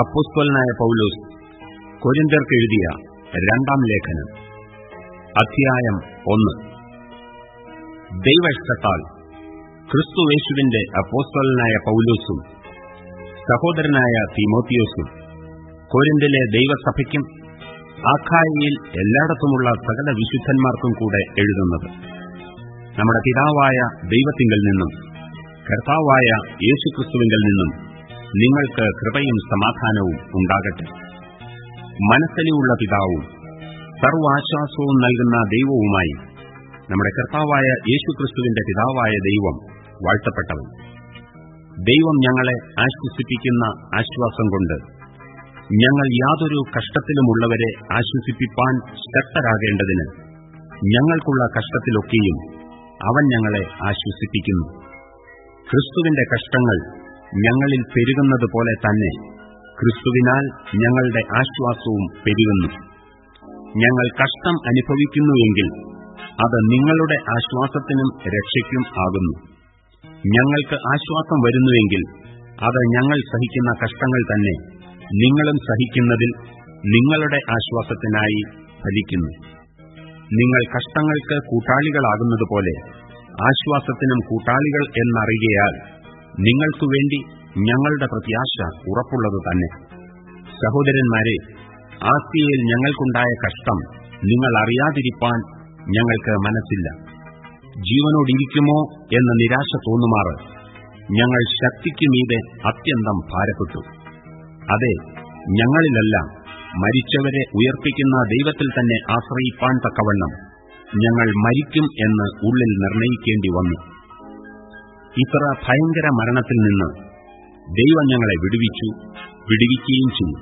അപ്പുസ്തലനായ പൗലോസ് കൊരിന്തർക്ക് എഴുതിയ രണ്ടാം ലേഖനം അധ്യായം ഒന്ന്. ദൈവഷ്ടത്താൽ ക്രിസ്തുവേശുവിന്റെ അപ്പോസ്തലനായ പൌലോസും സഹോദരനായ തിമോത്തിയോസും കോരിന്തിലെ ദൈവസഭയ്ക്കും ആഖായയിൽ എല്ലായിടത്തുമുള്ള സകല വിശുദ്ധന്മാർക്കും കൂടെ എഴുതുന്നത്. നമ്മുടെ പിതാവായ ദൈവത്തിങ്കൽ നിന്നും കർത്താവായ യേശുക്രിസ്തുവിങ്കൽ നിന്നും നിങ്ങൾക്ക് കൃപയും സമാധാനവും ഉണ്ടാകട്ടെ. മനസ്സലിയുള്ള പിതാവും സർവാശ്വാസവും നൽകുന്ന ദൈവവുമായി നമ്മുടെ കർത്താവായ യേശുക്രിസ്തുവിന്റെ പിതാവായ ദൈവം വാഴ്ത്തപ്പെട്ടവൻ. ദൈവം ഞങ്ങളെ ആശ്വസിപ്പിക്കുന്ന ആശ്വാസം കൊണ്ട് ഞങ്ങൾ യാതൊരു കഷ്ടത്തിലുമുള്ളവരെ ആശ്വസിപ്പിപ്പാൻ ശക്തരാകേണ്ടതിന് ഞങ്ങൾക്കുള്ള കഷ്ടത്തിലൊക്കെയും അവൻ ഞങ്ങളെ ആശ്വസിപ്പിക്കുന്നു. ക്രിസ്തുവിന്റെ കഷ്ടങ്ങൾ ഞങ്ങളിൽ പെരുകുന്നത് പോലെ തന്നെ ക്രിസ്തുവിനാൽ ഞങ്ങളുടെ ആശ്വാസവും പെരുകുന്നു. ഞങ്ങൾ കഷ്ടം അനുഭവിക്കുന്നുവെങ്കിൽ അത് നിങ്ങളുടെ ആശ്വാസത്തിനും രക്ഷയ്ക്കും ആകുന്നു. ഞങ്ങൾക്ക് ആശ്വാസം വരുന്നുവെങ്കിൽ അത് ഞങ്ങൾ സഹിക്കുന്ന കഷ്ടങ്ങൾ തന്നെ നിങ്ങളും സഹിക്കുന്നതിൽ നിങ്ങളുടെ ആശ്വാസത്തിനായി ഫലിക്കുന്നു. നിങ്ങൾ കഷ്ടങ്ങൾക്ക് കൂട്ടാളികളാകുന്നതുപോലെ ആശ്വാസത്തിനും കൂട്ടാളികൾ എന്നറിയയാൽ നിങ്ങൾക്കു വേണ്ടി ഞങ്ങളുടെ പ്രത്യാശ ഉറപ്പുള്ളത് തന്നെ. സഹോദരന്മാരെ ആസ്തിയിൽ ഞങ്ങൾക്കുണ്ടായ കഷ്ടം നിങ്ങൾ അറിയാതിരിപ്പാൻ ഞങ്ങൾക്ക് മനസ്സില്ല. ജീവനോടിരിക്കുമോ എന്ന നിരാശ തോന്നുമാറ് ഞങ്ങൾ ശക്തിക്ക് മീതെ അത്യന്തം ഭാരപ്പെട്ടു. അതെ ഞങ്ങളിലല്ല മരിച്ചവരെ ഉയർപ്പിക്കുന്ന ദൈവത്തിൽ തന്നെ ആശ്രയിപ്പാൻ തക്കവണ്ണം ഞങ്ങൾ മരിക്കും എന്ന് ഉള്ളിൽ നിർണയിക്കേണ്ടി വന്നു. ഇത്ര ഭയങ്കര മരണത്തിൽ നിന്ന് ദൈവം ഞങ്ങളെ വിടുവിച്ചു വിടുവിക്കുകയും ചെയ്യും.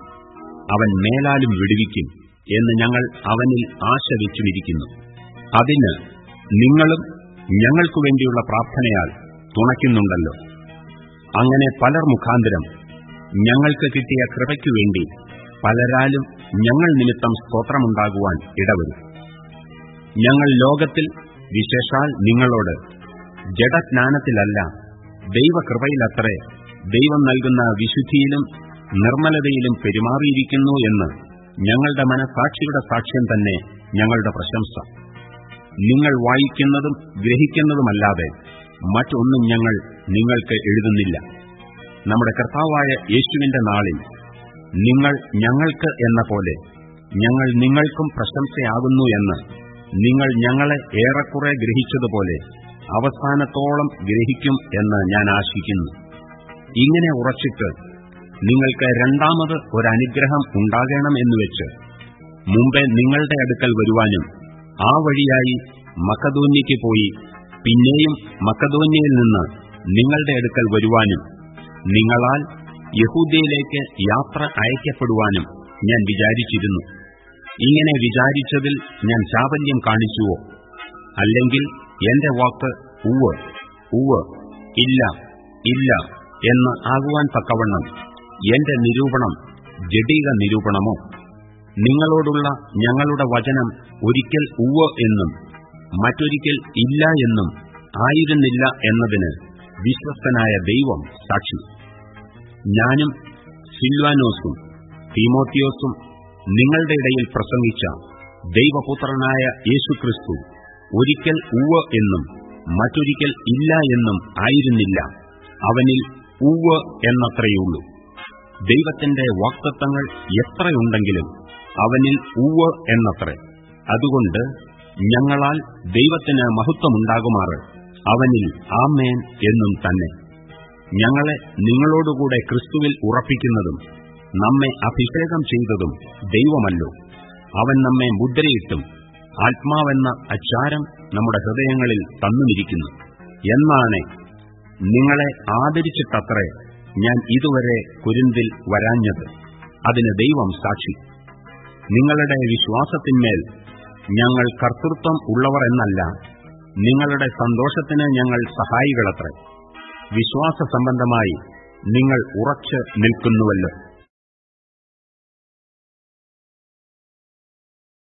അവൻ മേലാലും വിടുവിക്കും എന്ന് ഞങ്ങൾ അവനിൽ ആശ വെച്ചുമിരിക്കുന്നു അതിന് നിങ്ങളും ഞങ്ങൾക്കു വേണ്ടിയുള്ള പ്രാർത്ഥനയാൽ തുണയ്ക്കുന്നുണ്ടല്ലോ. അങ്ങനെ പലർ മുഖാന്തരം ഞങ്ങൾക്ക് കിട്ടിയ കൃപയ്ക്കുവേണ്ടി പലരാലും ഞങ്ങൾ നിമിത്തം സ്തോത്രമുണ്ടാകുവാൻ ഇടവരും. ഞങ്ങൾ ലോകത്തിൽ വിശേഷാൽ നിങ്ങളോട് ജഡജ്ഞാനത്തിലല്ല ദൈവകൃപയിലത്രേ ദൈവം നൽകുന്ന വിശുദ്ധിയിലും നിർമ്മലതയിലും പെരുമാറിയിരിക്കുന്നു എന്ന് ഞങ്ങളുടെ മനസാക്ഷിയുടെ സാക്ഷ്യം തന്നെ ഞങ്ങളുടെ പ്രശംസ. നിങ്ങൾ വായിക്കുന്നതും ഗ്രഹിക്കുന്നതുമല്ലാതെ മറ്റൊന്നും ഞങ്ങൾ നിങ്ങൾക്ക് എഴുതുന്നില്ല. നമ്മുടെ കർത്താവായ യേശുവിന്റെ നാളിൽ നിങ്ങൾ ഞങ്ങൾക്ക് എന്ന പോലെ ഞങ്ങൾ നിങ്ങൾക്കും പ്രശംസയാകുന്നു എന്ന് നിങ്ങൾ ഞങ്ങളെ ഏറെക്കുറെ ഗ്രഹിച്ചതുപോലെ അവസാനത്തോളം ഗ്രഹിക്കും എന്ന് ഞാൻ ആശിക്കുന്നു. ഇങ്ങനെ ഉറച്ചിട്ട് നിങ്ങൾക്ക് രണ്ടാമത് ഒരനുഗ്രഹം ഉണ്ടാകണമെന്ന് വെച്ച് മുമ്പേ നിങ്ങളുടെ അടുക്കൽ വരുവാനും ആ വഴിയായി മക്കതോന്യയ്ക്ക് പോയി പിന്നെയും മക്കതോന്യയിൽ നിന്ന് നിങ്ങളുടെ അടുക്കൽ വരുവാനും നിങ്ങളാൽ യഹൂദയിലേക്ക് യാത്ര അയക്കപ്പെടുവാനും ഞാൻ വിചാരിച്ചിരുന്നു. ഇങ്ങനെ വിചാരിച്ചതിൽ ഞാൻ ചാവല്യം കാണിച്ചുവോ? അല്ലെങ്കിൽ എന്റെ വാക്ക് ഉവ് ഉവ് ഇല്ല ഇല്ല എന്ന് ആകുവാൻ തക്കവണ്ണം എന്റെ നിരൂപണം ജഡീക നിരൂപണമോ? നിങ്ങളോടുള്ള ഞങ്ങളുടെ വചനം ഒരിക്കൽ ഉവ് എന്നും മറ്റൊരിക്കൽ ഇല്ല എന്നും ആയിരുന്നില്ല എന്നതിന് വിശ്വസ്തനായ ദൈവം സാക്ഷി. ഞാനും സിൽവാനോസും തീമോത്തിയോസും നിങ്ങളുടെ ഇടയിൽ പ്രസംഗിച്ച ദൈവപുത്രനായ യേശുക്രിസ്തു ഒരിക്കൽ ഉവ് എന്നും മറ്റൊരിക്കൽ ഇല്ല എന്നും ആയിരുന്നില്ല. അവനിൽ ഉവ് എന്നത്രയുള്ളൂ. ദൈവത്തിന്റെ വാക്തത്വങ്ങൾ എത്രയുണ്ടെങ്കിലും അവനിൽ ഉവ് എന്നത്രേ. അതുകൊണ്ട് ഞങ്ങളാൽ ദൈവത്തിന് മഹത്വമുണ്ടാകുമാറ്. അവനിൽ ആമേൻ എന്നും തന്നെ. ഞങ്ങളെ നിങ്ങളോടുകൂടെ ക്രിസ്തുവിൽ ഉറപ്പിക്കുന്നതും നമ്മെ അഭിഷേകം ചെയ്തതും ദൈവമല്ലോ. അവൻ നമ്മെ മുദ്രയിട്ടും ആത്മാവെന്ന അച്ചാരം നമ്മുടെ ഹൃദയങ്ങളിൽ തന്നുമിരിക്കുന്നു. എന്നാണ് നിങ്ങളെ ആദരിച്ചിട്ടത്രേ ഞാൻ ഇതുവരെ കുരുന്തിൽ വരാഞ്ഞത്. അതിന് ദൈവം സാക്ഷി. നിങ്ങളുടെ വിശ്വാസത്തിന്മേൽ ഞങ്ങൾ കർത്തൃത്വം ഉള്ളവർ എന്നല്ല നിങ്ങളുടെ സന്തോഷത്തിന് ഞങ്ങൾ സഹായികളത്രേ. വിശ്വാസ സംബന്ധമായി നിങ്ങൾ ഉറച്ചു നിൽക്കുന്നുവല്ലോ.